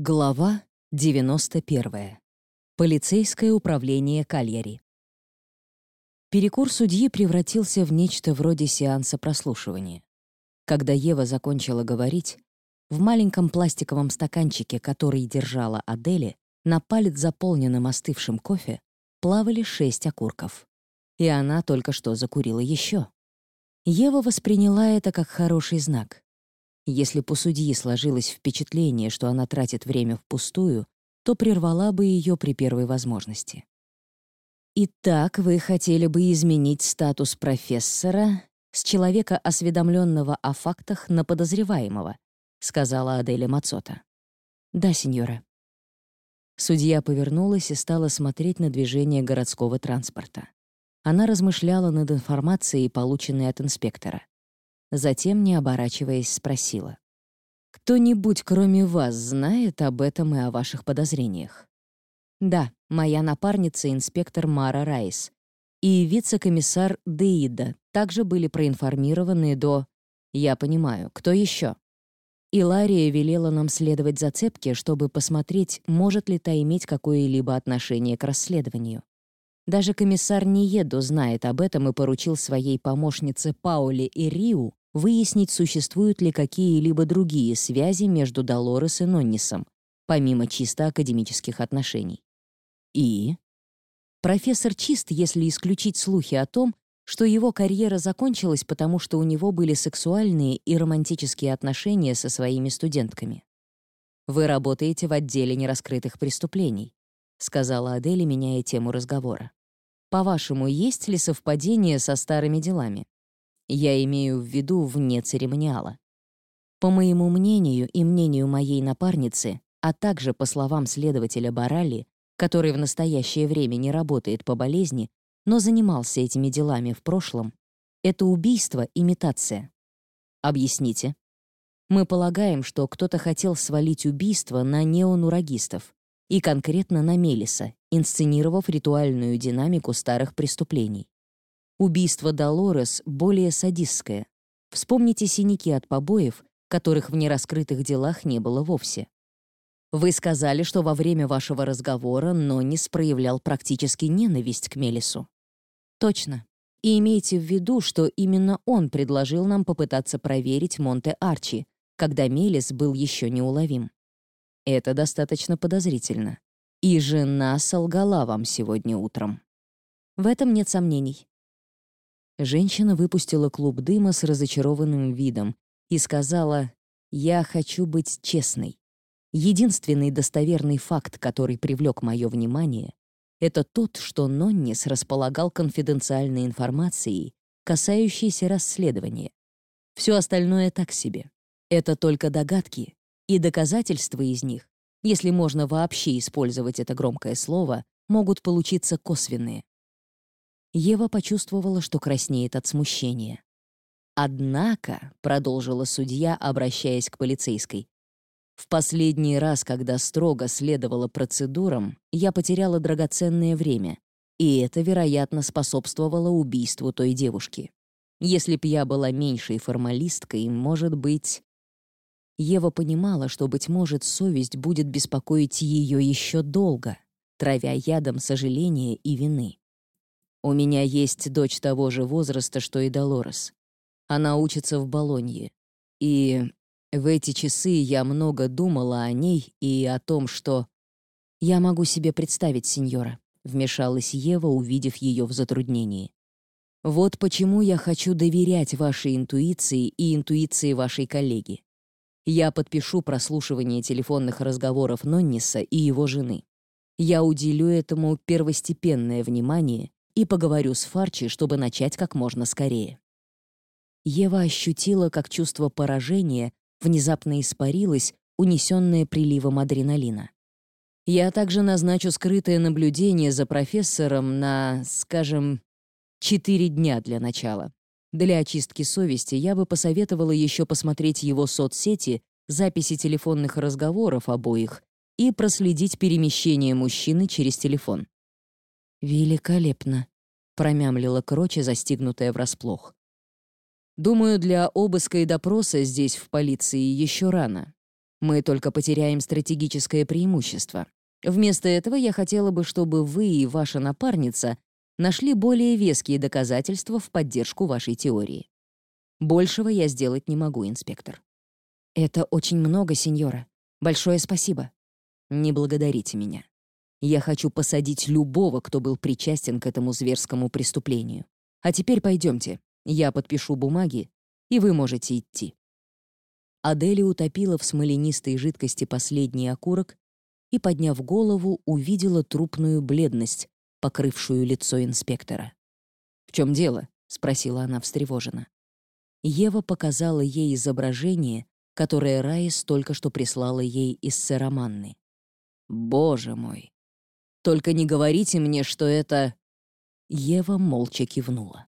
Глава 91. Полицейское управление Кальяри. Перекур судьи превратился в нечто вроде сеанса прослушивания. Когда Ева закончила говорить, в маленьком пластиковом стаканчике, который держала Адели, на палец, заполненным остывшим кофе, плавали шесть окурков. И она только что закурила еще. Ева восприняла это как хороший знак. Если по судьи сложилось впечатление, что она тратит время впустую, то прервала бы ее при первой возможности. Итак, вы хотели бы изменить статус профессора с человека, осведомленного о фактах, на подозреваемого, сказала Аделя Мацота. Да, сеньора. Судья повернулась и стала смотреть на движение городского транспорта. Она размышляла над информацией, полученной от инспектора. Затем, не оборачиваясь, спросила. «Кто-нибудь, кроме вас, знает об этом и о ваших подозрениях?» «Да, моя напарница, инспектор Мара Райс, и вице-комиссар Деида также были проинформированы до... Я понимаю, кто еще?» Илария велела нам следовать зацепке, чтобы посмотреть, может ли та иметь какое-либо отношение к расследованию. Даже комиссар Ниеду знает об этом и поручил своей помощнице Пауле и Риу выяснить, существуют ли какие-либо другие связи между Долорес и Ноннисом, помимо чисто академических отношений. И? Профессор чист, если исключить слухи о том, что его карьера закончилась, потому что у него были сексуальные и романтические отношения со своими студентками. «Вы работаете в отделе нераскрытых преступлений», сказала Адели, меняя тему разговора. «По-вашему, есть ли совпадение со старыми делами?» Я имею в виду вне церемониала. По моему мнению и мнению моей напарницы, а также по словам следователя Барали, который в настоящее время не работает по болезни, но занимался этими делами в прошлом, это убийство — имитация. Объясните. Мы полагаем, что кто-то хотел свалить убийство на неонурагистов, и конкретно на Мелиса, инсценировав ритуальную динамику старых преступлений. Убийство Долорес более садистское. Вспомните синяки от побоев, которых в нераскрытых делах не было вовсе. Вы сказали, что во время вашего разговора Ноннис проявлял практически ненависть к Мелису. Точно. И имейте в виду, что именно он предложил нам попытаться проверить Монте-Арчи, когда Мелис был еще неуловим. Это достаточно подозрительно. И жена солгала вам сегодня утром. В этом нет сомнений. Женщина выпустила клуб дыма с разочарованным видом и сказала, «Я хочу быть честной. Единственный достоверный факт, который привлек мое внимание, это тот, что Ноннис располагал конфиденциальной информацией, касающейся расследования. Все остальное так себе. Это только догадки, и доказательства из них, если можно вообще использовать это громкое слово, могут получиться косвенные. Ева почувствовала, что краснеет от смущения. «Однако», — продолжила судья, обращаясь к полицейской, «в последний раз, когда строго следовала процедурам, я потеряла драгоценное время, и это, вероятно, способствовало убийству той девушки. Если б я была меньшей формалисткой, может быть...» Ева понимала, что, быть может, совесть будет беспокоить ее еще долго, травя ядом сожаления и вины. У меня есть дочь того же возраста, что и Долорес. Она учится в Болонье. И в эти часы я много думала о ней и о том, что... «Я могу себе представить, сеньора», — вмешалась Ева, увидев ее в затруднении. «Вот почему я хочу доверять вашей интуиции и интуиции вашей коллеги. Я подпишу прослушивание телефонных разговоров Нонниса и его жены. Я уделю этому первостепенное внимание и поговорю с Фарчи, чтобы начать как можно скорее». Ева ощутила, как чувство поражения внезапно испарилось, унесенное приливом адреналина. «Я также назначу скрытое наблюдение за профессором на, скажем, четыре дня для начала. Для очистки совести я бы посоветовала еще посмотреть его соцсети, записи телефонных разговоров обоих и проследить перемещение мужчины через телефон. «Великолепно», — промямлила Кроче, застигнутая врасплох. «Думаю, для обыска и допроса здесь, в полиции, еще рано. Мы только потеряем стратегическое преимущество. Вместо этого я хотела бы, чтобы вы и ваша напарница нашли более веские доказательства в поддержку вашей теории. Большего я сделать не могу, инспектор. Это очень много, сеньора. Большое спасибо. Не благодарите меня. Я хочу посадить любого, кто был причастен к этому зверскому преступлению. А теперь пойдемте. Я подпишу бумаги, и вы можете идти. Адели утопила в смоленистой жидкости последний окурок и, подняв голову, увидела трупную бледность, покрывшую лицо инспектора. «В чем дело?» — спросила она встревоженно. Ева показала ей изображение, которое Раис только что прислала ей из Сераманны. «Боже мой! Только не говорите мне, что это...» Ева молча кивнула.